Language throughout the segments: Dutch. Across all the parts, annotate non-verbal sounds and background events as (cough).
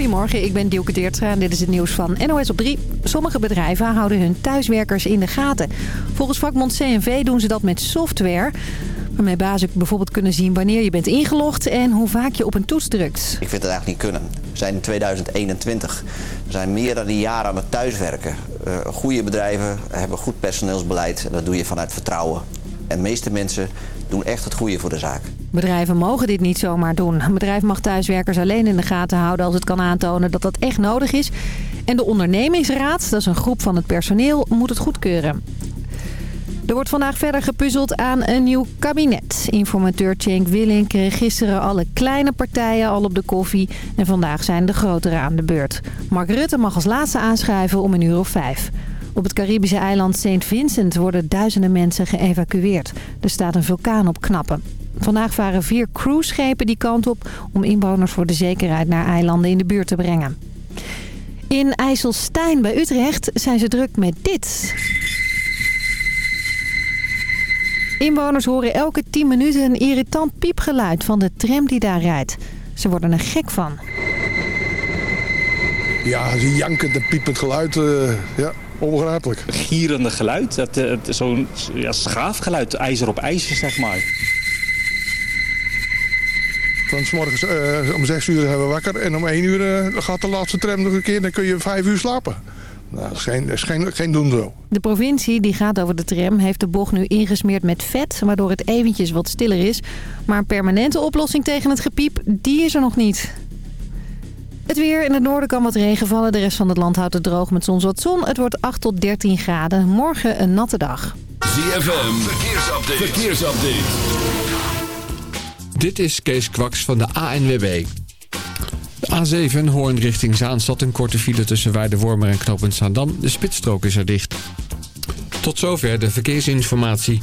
Goedemorgen, ik ben Dielke Teertstra en dit is het nieuws van NOS op 3. Sommige bedrijven houden hun thuiswerkers in de gaten. Volgens vakbond CNV doen ze dat met software... waarmee bazen bijvoorbeeld kunnen zien wanneer je bent ingelogd... en hoe vaak je op een toets drukt. Ik vind het eigenlijk niet kunnen. We zijn in 2021. We zijn meer dan een jaar aan het thuiswerken. Uh, goede bedrijven hebben goed personeelsbeleid. En dat doe je vanuit vertrouwen. En de meeste mensen doen echt het goede voor de zaak. Bedrijven mogen dit niet zomaar doen. Een bedrijf mag thuiswerkers alleen in de gaten houden als het kan aantonen dat dat echt nodig is. En de ondernemingsraad, dat is een groep van het personeel, moet het goedkeuren. Er wordt vandaag verder gepuzzeld aan een nieuw kabinet. Informateur Cenk Willink kreeg gisteren alle kleine partijen al op de koffie. En vandaag zijn de grotere aan de beurt. Mark Rutte mag als laatste aanschuiven om een uur of vijf. Op het Caribische eiland St. Vincent worden duizenden mensen geëvacueerd. Er staat een vulkaan op knappen. Vandaag varen vier cruiseschepen die kant op om inwoners voor de zekerheid naar eilanden in de buurt te brengen. In IJsselstein bij Utrecht zijn ze druk met dit. Inwoners horen elke 10 minuten een irritant piepgeluid van de tram die daar rijdt. Ze worden er gek van. Ja, een jankend en piepend geluid. Uh, ja. Onbegrijpelijk. Gierende geluid, dat, zo'n ja, schaafgeluid, ijzer op ijzer, zeg maar. Van s morgens uh, om 6 uur hebben we wakker en om 1 uur uh, gaat de laatste tram nog een keer. Dan kun je 5 uur slapen. Nou, dat is geen, dat is geen, geen doen zo. De provincie die gaat over de tram heeft de bocht nu ingesmeerd met vet... waardoor het eventjes wat stiller is. Maar een permanente oplossing tegen het gepiep, die is er nog niet. Het weer. In het noorden kan wat regen vallen. De rest van het land houdt het droog met soms wat zon. Het wordt 8 tot 13 graden. Morgen een natte dag. ZFM. Verkeersupdate. Verkeersupdate. Dit is Kees Kwaks van de ANWB. De A7 Hoorn richting Zaanstad. Een korte file tussen Weidewormer en Knopend Zaandam. De spitsstrook is er dicht. Tot zover de verkeersinformatie.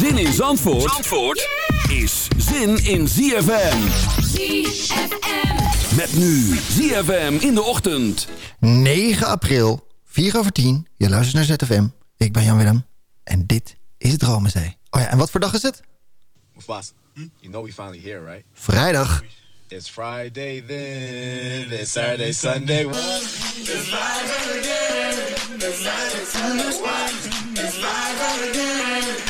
Zin in Zandvoort, Zandvoort is zin in ZFM. ZFM. Met nu ZFM in de ochtend. 9 april, 4 over 10. Je luistert naar ZFM. Ik ben Jan Willem. En dit is het Dromenzee. Oh ja, en wat voor dag is het? Mufasa, you know we finally here, right? Vrijdag. It's Friday then, it's Saturday, Sunday. It's Friday again, it's Sunday. It's Sunday. It's Friday again,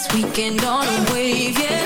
Endless weekend on a wave, yeah.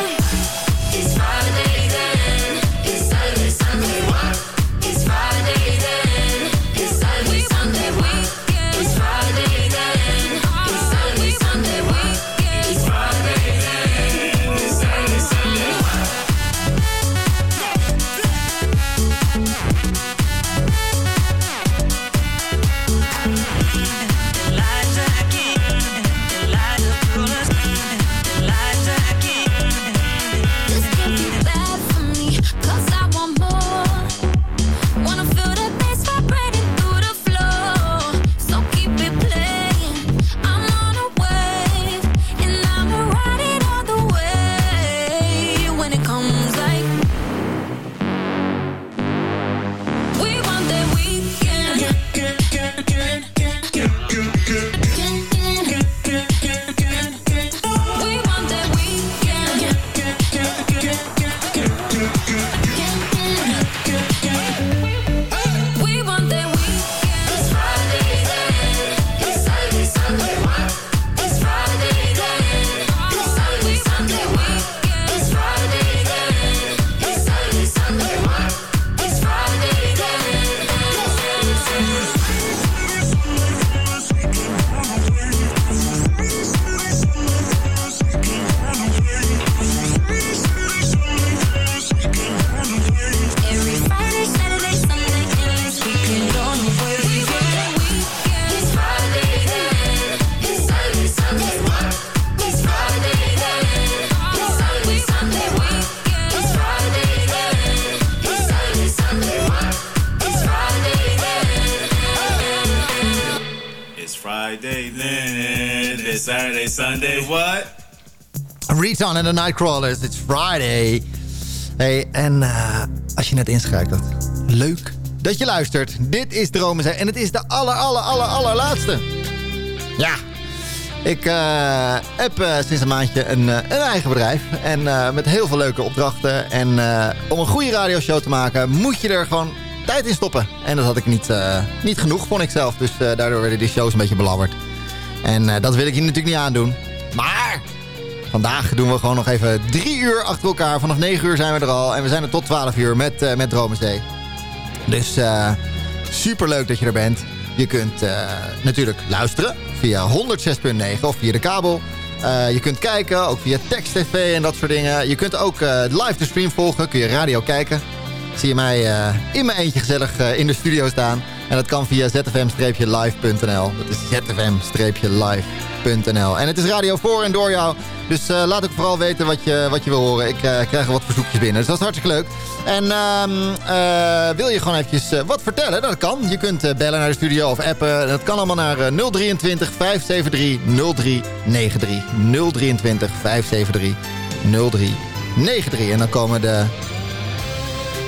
Sunday, what? Return and the Nightcrawlers, it's Friday. Hey, en eh, als je net inschakelt, leuk dat je luistert. Dit is Dromen zijn en het is de aller, aller, aller, allerlaatste. Ja, ik eh, heb eh, sinds een maandje een, een eigen bedrijf. En met heel veel leuke opdrachten. En om een goede radioshow te maken moet je er gewoon tijd in stoppen. En dat had ik niet, niet genoeg, vond ik zelf. Dus daardoor werden die shows een beetje belabberd. En eh, dat wil ik je natuurlijk niet aandoen. Maar vandaag doen we gewoon nog even drie uur achter elkaar. Vanaf 9 uur zijn we er al. En we zijn er tot 12 uur met, eh met Dromenzee. Dus eh super leuk dat je er bent. Je kunt natuurlijk luisteren via 106.9 of via de kabel. Je kunt kijken, ook via tekst tv en dat soort dingen. Je kunt ook eh, live de stream volgen, kun je radio kijken. Zie je mij eh, in mijn eentje gezellig eh, in de studio staan. En dat kan via zfm-live.nl. Dat is zfm-live.nl. En het is radio voor en door jou. Dus eh, laat ook vooral weten wat je, wat je wil horen. Ik krijg wat verzoekjes binnen, dus dat is hartstikke leuk. En ehm, eh, wil je gewoon eventjes wat vertellen? Dat kan. Je kunt bellen naar de studio of appen. Dat kan allemaal naar eh, 023 573 0393. 023 573 0393. En dan komen de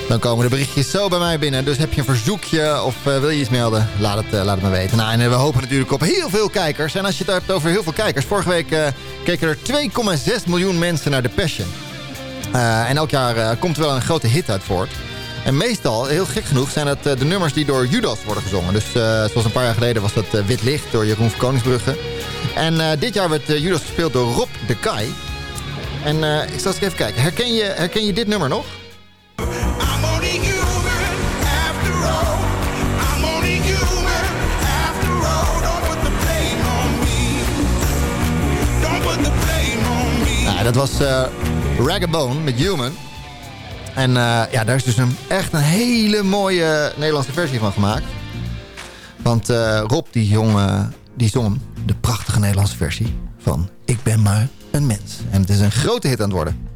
dan komen de berichtjes zo bij mij binnen. Dus heb je een verzoekje of eh, wil je iets melden? Laat het, eh, laat het me weten. Nou, en eh, we hopen natuurlijk op heel veel kijkers. En als je het hebt over heel veel kijkers. Vorige week keken er 2,6 miljoen mensen naar The Passion. En elk jaar komt er wel een grote hit uit voort. En meestal, heel gek genoeg, zijn eh, de nummers die door Judas worden gezongen. Dus zoals een paar jaar geleden was dat Wit Licht door Jeroen van Koningsbrugge. En dit jaar werd Judas gespeeld door Rob de Kai. En ik zal eens even kijken. Herken je, herken je dit nummer nog? Dat was eh Ragabone met Human. En eh, ja, daar is dus een, echt een hele mooie Nederlandse versie van gemaakt. Want eh, Rob die, jongen, die zong de prachtige Nederlandse versie van Ik ben maar een mens. En het is een grote hit aan het worden.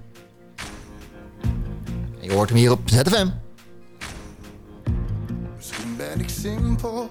En je hoort hem hier op ZFM. Misschien ben ik simpel,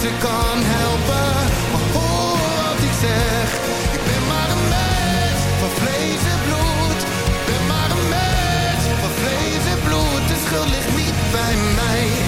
Ze kan helpen. Maar hoor wat ik zeg. Ik ben maar een mens van vlees en bloed. Ik ben maar een mens van vlees en bloed. De schuld ligt niet bij mij.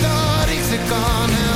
Dat ik ze kan helpen.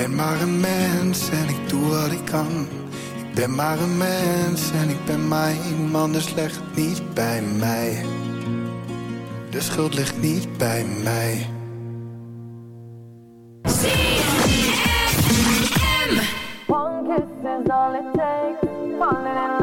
Ben maar een mens en ik doe wat ik kan. Ik ben maar een mens en ik ben maar iemand, dus leg het niet bij mij. De schuld ligt niet bij mij. Is all it takes. Falling in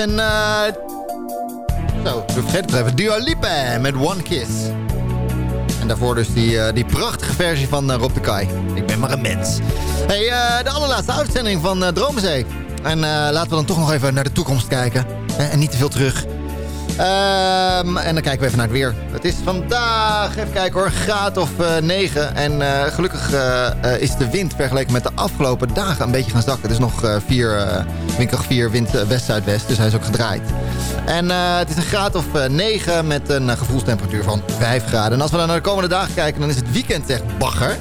en... eh zo, ik vergeet het even. Dua Lipa met One Kiss. En daarvoor dus die, eh, die prachtige versie van eh, Rob de Kai. Ik ben maar een mens. Hey, de allerlaatste uitzending van Dromenzee. En laten we dan toch nog even naar de toekomst kijken. En niet te veel terug. Ehm, en dan kijken we even naar het weer. Het is vandaag, even kijken hoor, graad of eh 9. En eh, gelukkig eh, is de wind vergeleken met de afgelopen dagen een beetje gaan zakken. Het is nog eh 4, eh windkracht 4, wind west-zuidwest, dus hij is ook gedraaid. En het is een graad of eh, 9 met een gevoelstemperatuur van 5 graden. En als we dan naar de komende dagen kijken, dan is het weekend echt bagger.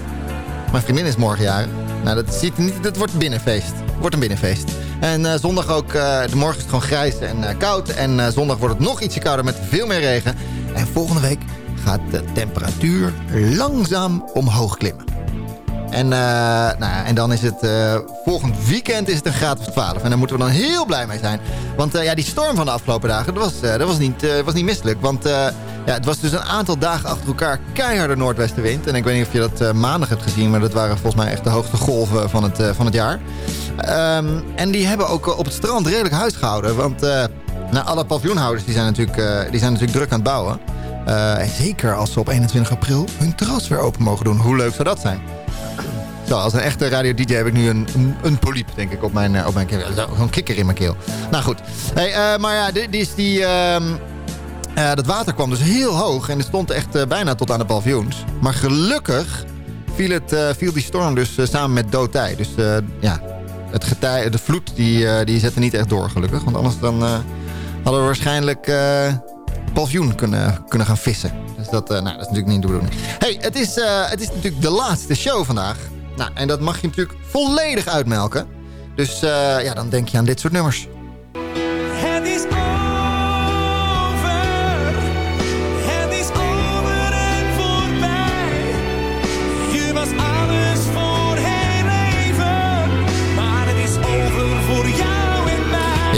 Mijn vriendin is morgen. Nou, dat, ziet niet, dat wordt binnenfeest. wordt een binnenfeest. En eh, zondag ook, eh, de morgen is het gewoon grijs en eh, koud. En zondag wordt het nog ietsje kouder met veel meer regen. En volgende week gaat de temperatuur langzaam omhoog klimmen. En, nou en dan is het volgend weekend is het een graad of 12. En daar moeten we dan heel blij mee zijn. Want ja, die storm van de afgelopen dagen, dat was, dat was, niet, was niet misselijk. Want ja, het was dus een aantal dagen achter elkaar keiharde noordwestenwind. En ik weet niet of je dat eh, maandag hebt gezien, maar dat waren volgens mij echt de hoogste golven van het, eh, van het jaar. Ehm, en die hebben ook eh, op het strand redelijk huis gehouden. Want eh, nou, alle paviljoenhouders die zijn, natuurlijk, die zijn natuurlijk druk aan het bouwen. Zeker als ze op 21 april hun terras weer open mogen doen. Hoe leuk zou dat zijn? Zo, als een echte radio-dj heb ik nu een, een, poliep, denk ik, op mijn, op mijn keel. Zo, Zo'n kikker in mijn keel. Nou goed. Hey, maar ja, dit is die... ehm, eh, dat water kwam dus heel hoog en het stond echt eh, bijna tot aan de paviljoens. Maar gelukkig viel, het, eh, viel die storm dus samen met doodtij. Dus ja, het getij, de vloed die, die zette niet echt door gelukkig. Want anders dan hadden we waarschijnlijk paviljoen kunnen, kunnen gaan vissen. Dus dat, nou, dat is natuurlijk niet de bedoeling. hey, het is, het is natuurlijk de laatste show vandaag. Nou, en dat mag je natuurlijk volledig uitmelken. Dus ja, dan denk je aan dit soort nummers.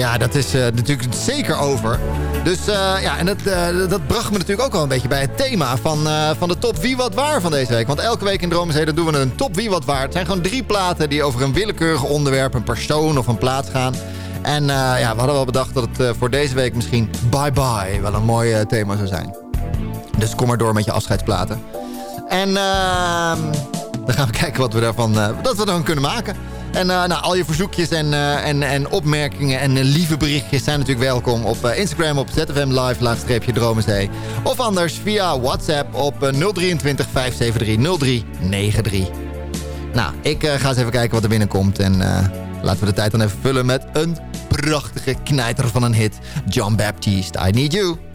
Ja, dat is eh, natuurlijk zeker over. Dus eh, ja, en dat, eh, dat bracht me natuurlijk ook wel een beetje bij het thema van, van de top Wie Wat Waar van deze week. Want elke week in Dromenzee doen we een top Wie Wat Waar. Het zijn gewoon drie platen die over een willekeurig onderwerp, een persoon of een plaats gaan. En ja, we hadden wel bedacht dat het voor deze week misschien Bye Bye wel een mooi thema zou zijn. Dus kom maar door met je afscheidsplaten. En ehm, dan gaan we (laughs) kijken wat we daarvan dat we dan kunnen maken. En eh, nou, al je verzoekjes en, eh, en, en opmerkingen en eh, lieve berichtjes zijn natuurlijk welkom op Instagram op ZFM Live laagstreepje Dromenzee. Of anders via WhatsApp op eh, 023 573 0393. Nou, ik ga eens even kijken wat er binnenkomt. En laten we de tijd dan even vullen met een prachtige knijter van een hit. John Baptiste, I Need You.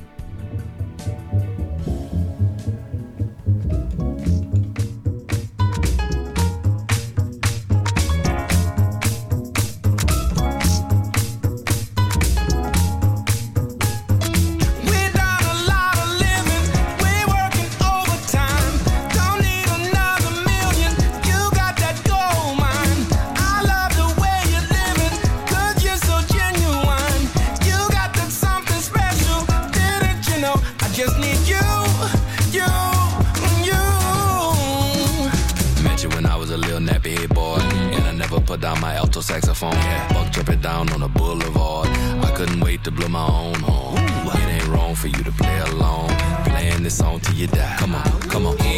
For you to play along. Playing this song till you die. Come on, come on.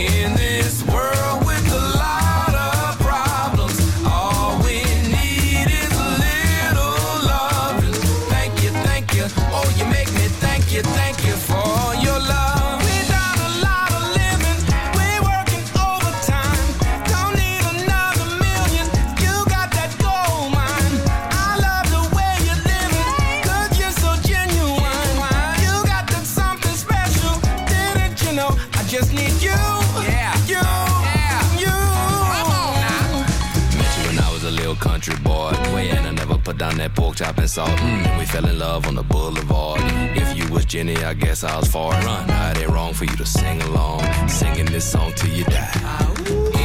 That and salt. Mm, we fell in love on the boulevard. If you was Jenny, I guess I was far. Run. It ain't wrong for you to sing along. Singing this song till you die.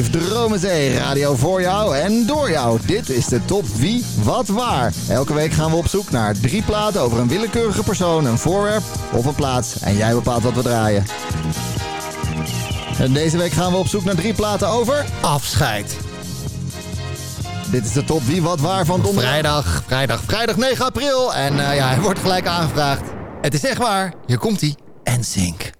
Live, Dromenzee, radio voor jou en door jou. Dit is de top wie, wat, waar. Elke week gaan we op zoek naar drie platen over een willekeurige persoon, een voorwerp of een plaats. En jij bepaalt wat we draaien. En deze week gaan we op zoek naar drie platen over afscheid. Dit is de top wie, wat, waar van donderdag. Vrijdag, vrijdag, vrijdag 9 april. En eh, ja, hij wordt gelijk aangevraagd. Het is echt waar. Hier komt hij. En zink.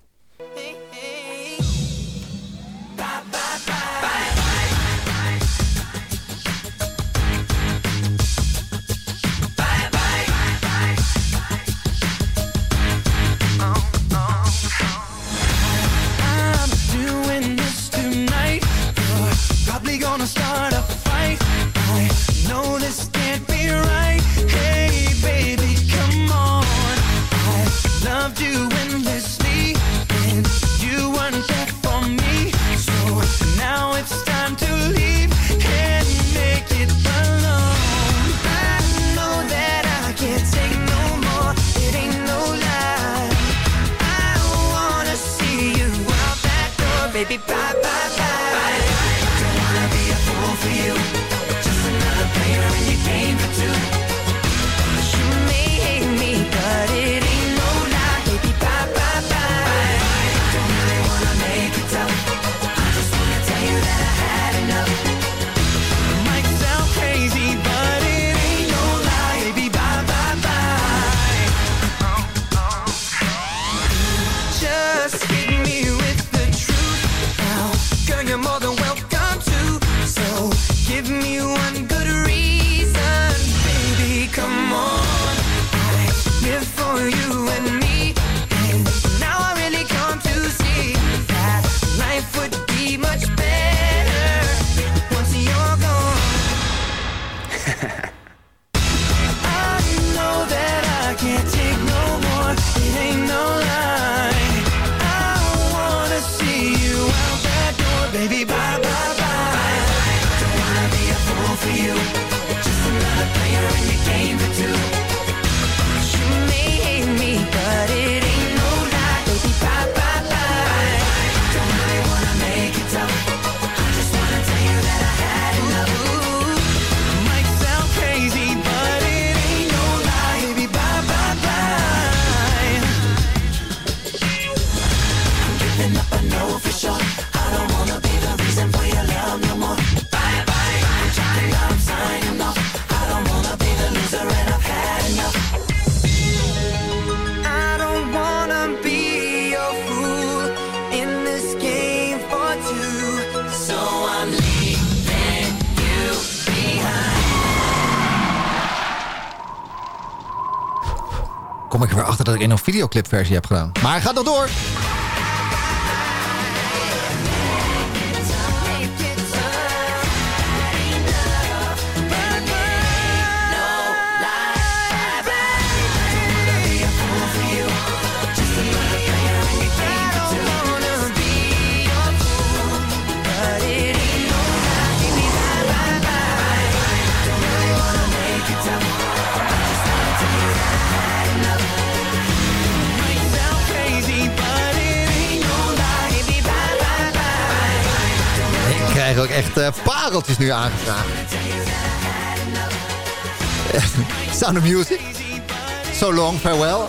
In een videoclipversie heb gedaan. Maar hij gaat nog door. Eh, pareltjes nu aangevraagd. (laughs) Sound of Music. So Long, Farewell.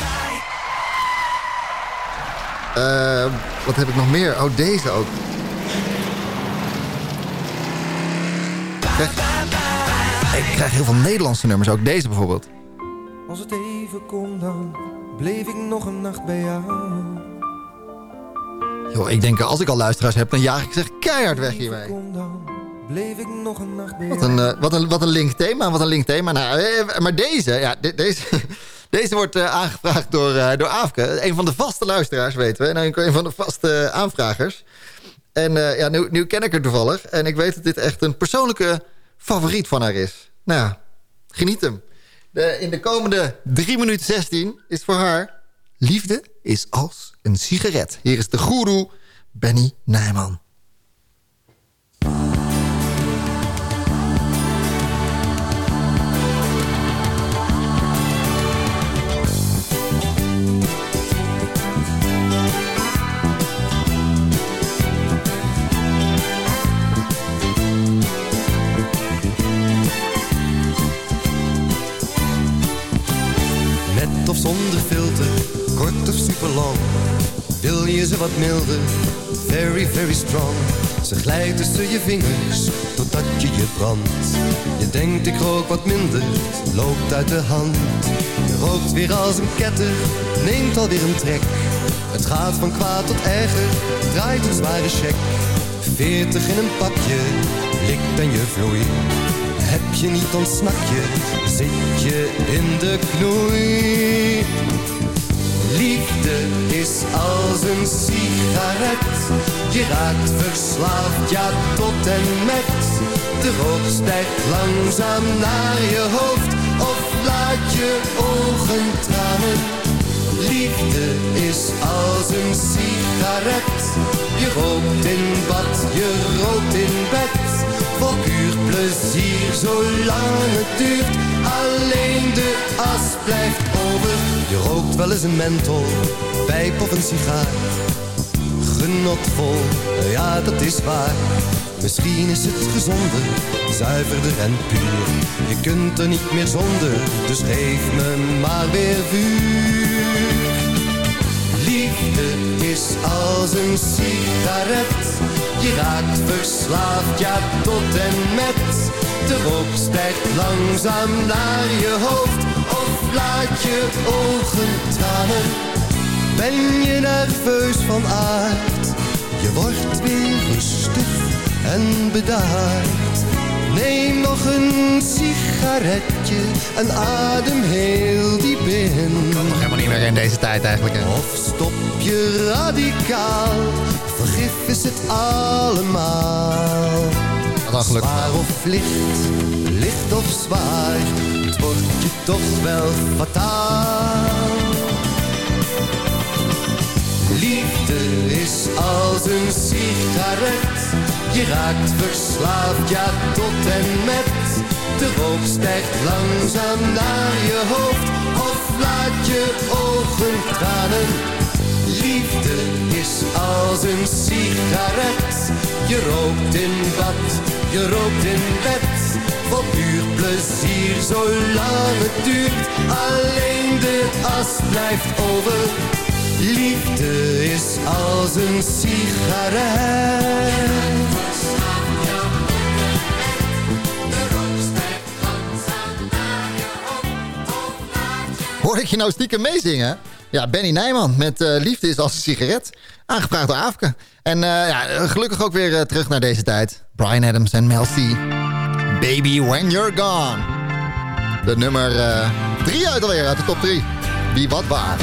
Eh, wat heb ik nog meer? Oh, deze ook. Ik krijg, ik krijg heel veel Nederlandse nummers, ook deze bijvoorbeeld. Als het even kon, dan bleef ik nog een nacht bij jou. Joh, ik denk als ik al luisteraars heb, dan jaag ik zeg keihard weg hiermee. Bleef ik nog een nacht Wat een, eh, wat een, wat een link thema, wat een link thema. Nou, eh, maar deze, ja, de- deze, (laughs) deze wordt eh, aangevraagd door, eh, door Aafke. Een van de vaste luisteraars, weten we. En een van de vaste eh, aanvragers. En eh, ja, nu, ken ik haar toevallig. En ik weet dat dit echt een persoonlijke favoriet van haar is. Nou geniet hem. De, in de komende 3 minuten 16 is voor haar... Liefde is als een sigaret. Hier is de goeroe Benny Nijman. zonder filter, kort of superlang. Wil je ze wat milder, very, very strong. Ze glijdt tussen je vingers, totdat je je brandt. Je denkt ik rook wat minder, loopt uit de hand. Je rookt weer als een ketter, neemt alweer een trek. Het gaat van kwaad tot erger, draait een zware check. Veertig in een pakje, likt en je vloeit. Heb je niet, ontsnak je, zit je in de knoei. Liefde is als een sigaret. Je raakt verslaafd, ja tot en met. De rook stijgt langzaam naar je hoofd. Of laat je ogen tranen. Liefde is als een sigaret. Je rookt in bad, je rookt in bed. Voor puur plezier, zolang het duurt. Alleen de as blijft over. Je rookt wel eens een menthol, pijp of een sigaar. Genotvol, ja dat is waar. Misschien is het gezonder, zuiverder en puur. Je kunt er niet meer zonder, dus geef me maar weer vuur. Liefde is als een sigaret. Je raakt verslaafd, ja tot en met. De rook stijgt langzaam naar je hoofd. Of laat je ogen tranen. Ben je nerveus van aard? Je wordt weer rustig en bedaard. Neem nog een sigaretje en adem heel diep in. Nog helemaal niet meer in deze tijd eigenlijk. Hè? Of stop je radicaal, is het allemaal. Zwaar of licht, licht of zwaar, het wordt je toch wel fataal. Liefde is als een sigaret. Je raakt verslaafd, ja tot en met. De rook stijgt langzaam naar je hoofd. Of laat je ogen tranen. Liefde is als een sigaret. Je rookt in bad, je rookt in bed. Voor puur plezier, zolang het duurt. Alleen de as blijft over. Liefde is als een sigaret. Hoor ik je nou stiekem meezingen? Ja, Benny Nijman met eh, Liefde is als een sigaret. Aangevraagd door Afke. En eh, ja, gelukkig ook weer eh, terug naar deze tijd. Brian Adams en Mel C. Baby When You're Gone. De nummer 3 uit alweer, uit de top 3. Wie wat waar.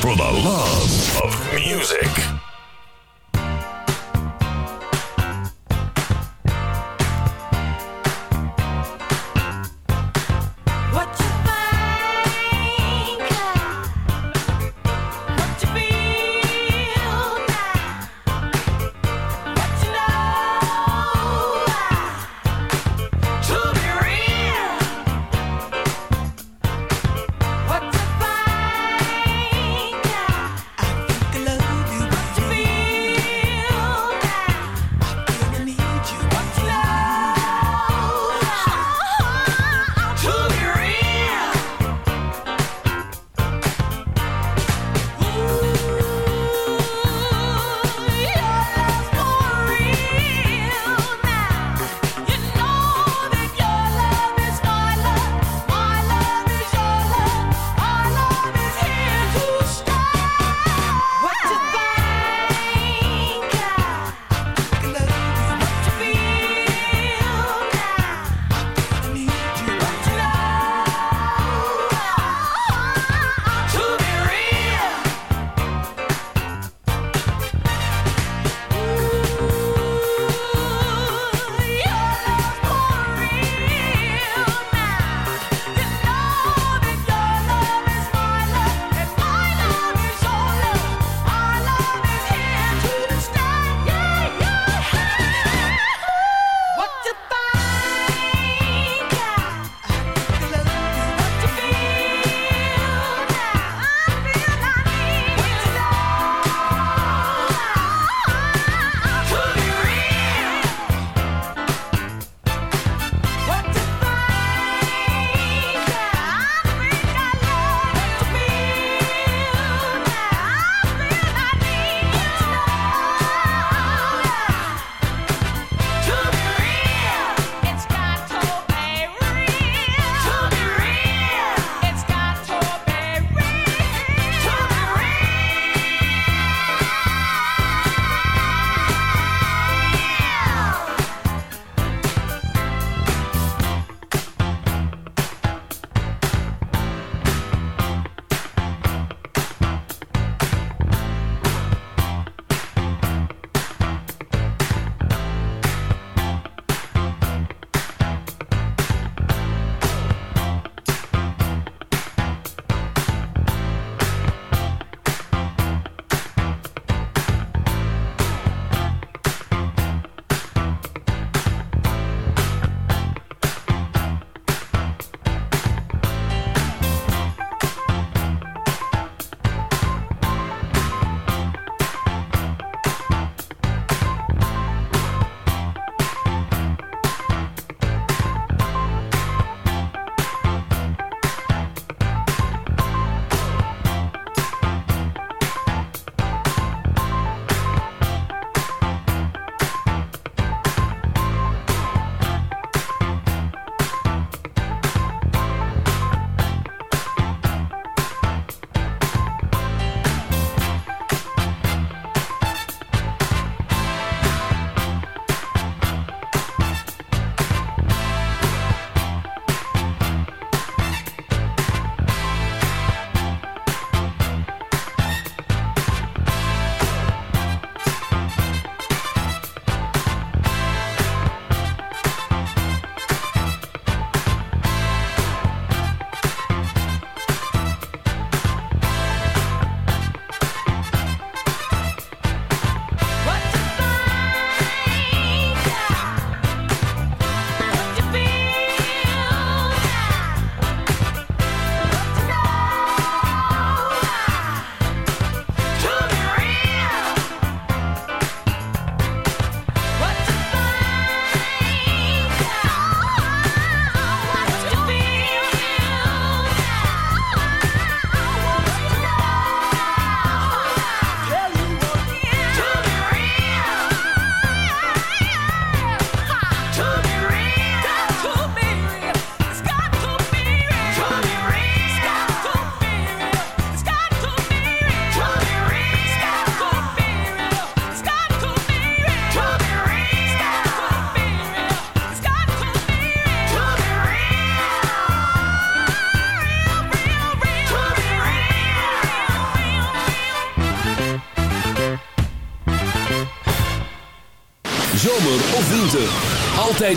For the love of music.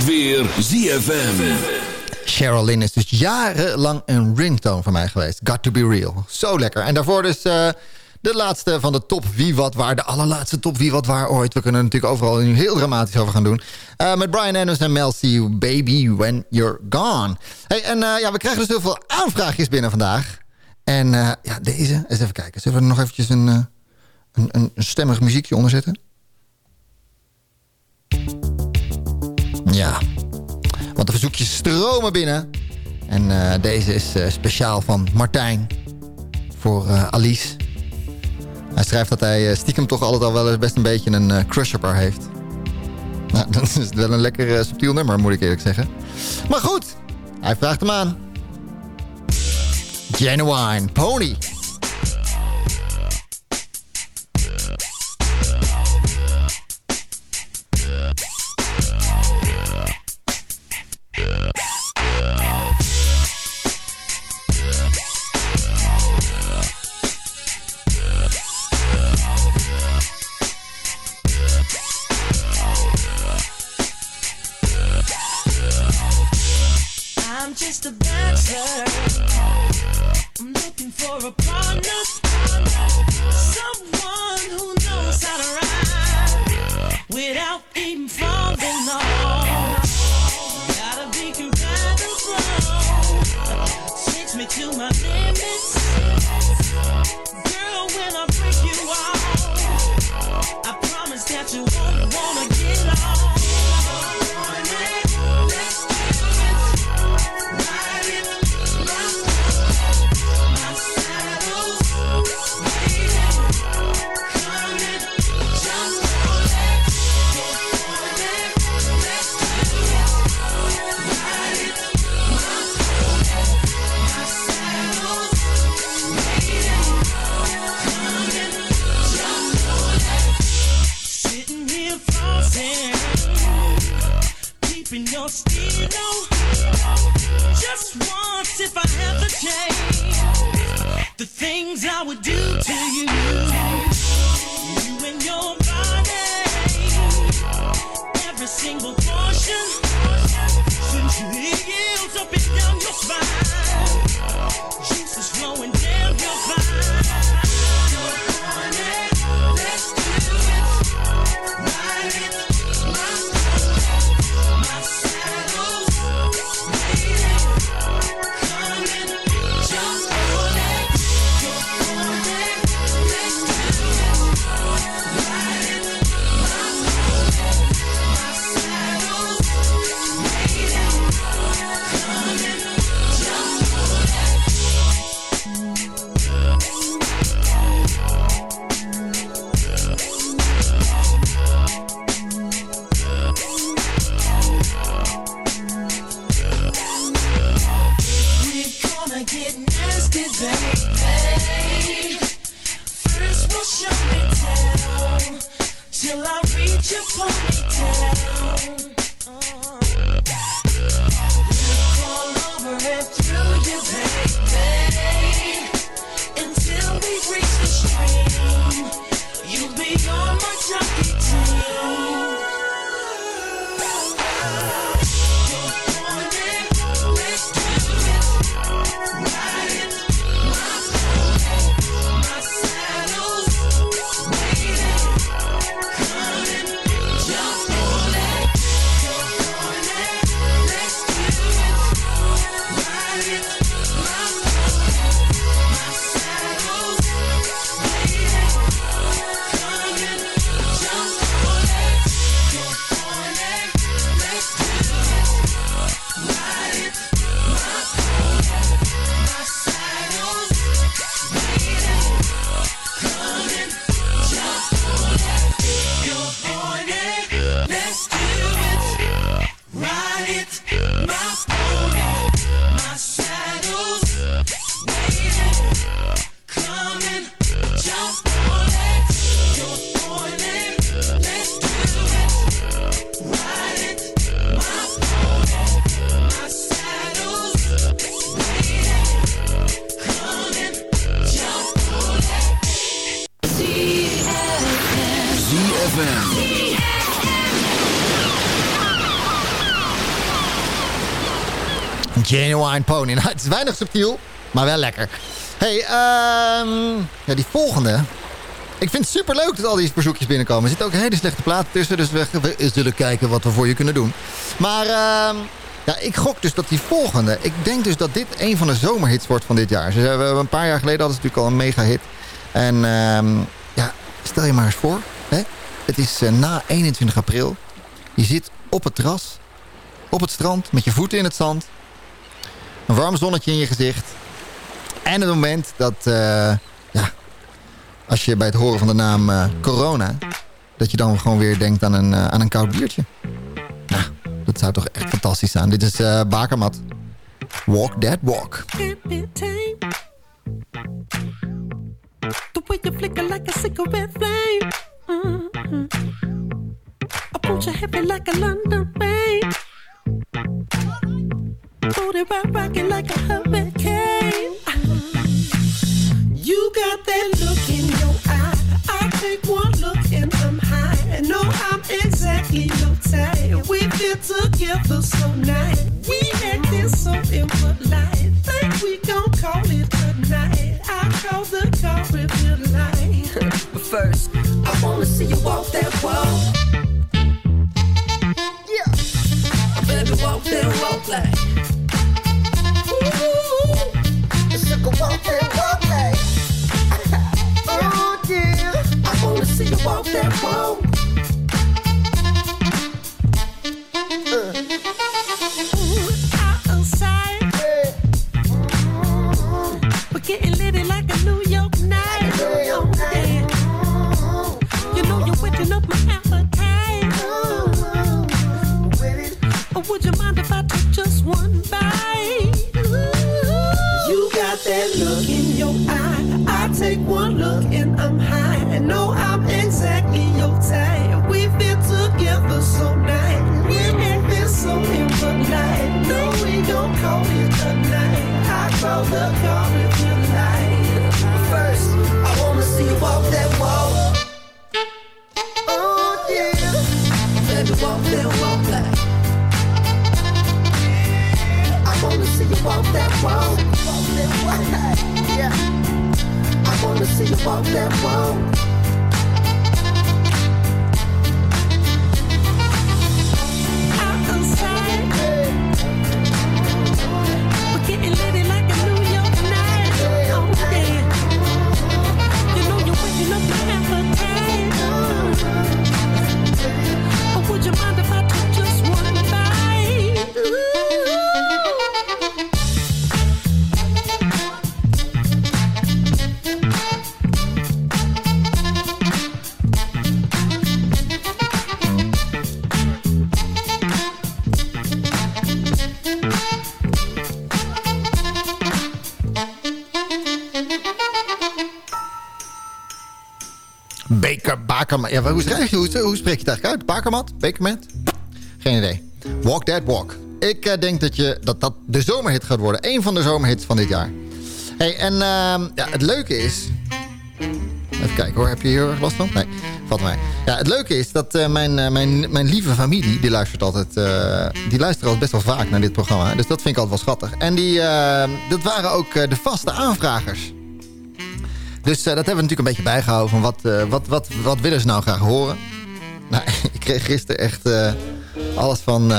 Weer ZFM. Cheryl Lynn is dus jarenlang een ringtone van mij geweest. Got to be real. Zo lekker. En daarvoor dus eh, de laatste van de top wie wat waar. De allerlaatste top wie wat waar ooit. We kunnen er natuurlijk overal nu heel dramatisch over gaan doen. Eh, met Brian Adams en Mel C. Baby When You're Gone. Hey, en eh, ja, we krijgen dus heel veel aanvraagjes binnen vandaag. En ja, deze. Eens even kijken. Zullen we er nog eventjes een, een, een, een stemmig muziekje onder zetten? Ja. Want de verzoekjes stromen binnen. En eh, deze is eh, speciaal van Martijn. Voor eh, Alice. Hij schrijft dat hij stiekem toch altijd al wel eens best een beetje een crush op haar heeft. Nou, (laughs) dat is wel een lekker subtiel nummer, moet ik eerlijk zeggen. Maar goed, hij vraagt hem aan. Genuine Pony. Keeping your on. Just once, if I had the chance, the things I would do to you. You and your body, every single portion. Since you yields up and down your spine, juices flowing Genuine Pony. (laughs) Nou, het is weinig subtiel, maar wel lekker. hey, ehm, ja, die volgende. Ik vind het super leuk dat al die verzoekjes binnenkomen. Er zitten ook hele slechte platen tussen, dus we, we zullen kijken wat we voor je kunnen doen. Maar ehm, ja, ik gok dus dat die volgende... Ik denk dus dat dit een van de zomerhits wordt van dit jaar. Hebben een paar jaar geleden hadden ze natuurlijk al een mega hit. En ehm, ja, stel je maar eens voor. Hè? Het is eh, na 21 april. Je zit op het terras. Op het strand met je voeten in het zand. Een warm zonnetje in je gezicht. En het moment dat, eh, ja, als je bij het horen van de naam eh, corona... dat je dan gewoon weer denkt aan een, eh, aan een koud biertje. Nou, dat zou toch echt fantastisch zijn. Dit is Bakermat. Walk that walk. The way you like a cigarette flame. Mhm. Heavy like a London Booty rock rocking like a hurricane. You got that look in your eye. I take one look and I'm high. And know I'm exactly your type. We fit together so nice. We acting so impolite. Think we gon' call it tonight. I call the car if you like. but first, I wanna see you walk that walk. Yeah. Baby, walk that walk like. Walk that walk. Baker, Bakermat. Ja, hoe, schrijf hoe, hoe spreek je het eigenlijk uit? Bakermat? Bakermat? Geen idee. Walk that walk. Ik eh, denk dat, je, dat dat de zomerhit gaat worden. Eén van de zomerhits van dit jaar. hey, en ehm, ja, het leuke is... Even kijken hoor, heb je hier last van? Nee, valt mij. Ja, het leuke is dat eh, mijn, eh, mijn, mijn lieve familie... die luistert altijd die luistert altijd best wel vaak naar dit programma. Dus dat vind ik altijd wel schattig. En die, eh, dat waren ook de vaste aanvragers. Dus eh, dat hebben we natuurlijk een beetje bijgehouden. Van wat, eh, wat, wat, wat willen ze nou graag horen? Nou, (laughs) ik kreeg gisteren echt eh, alles van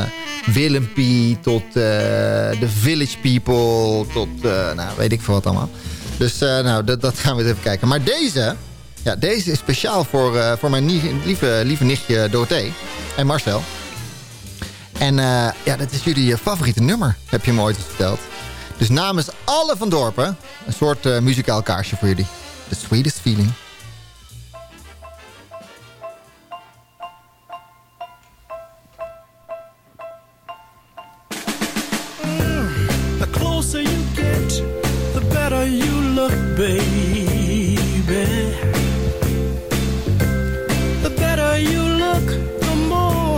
Willempie tot de Village People. Tot, nou, weet ik veel wat allemaal. Dus nou, dat, dat gaan we eens even kijken. Maar deze, ja, deze is speciaal voor, voor mijn lieve, lieve nichtje Dorothee en Marcel. En ja, dat is jullie favoriete nummer, heb je me ooit eens verteld. Dus namens alle van Dorpen, een soort muzikaal kaarsje voor jullie. The sweetest feeling. The closer you get, the better you look, babe.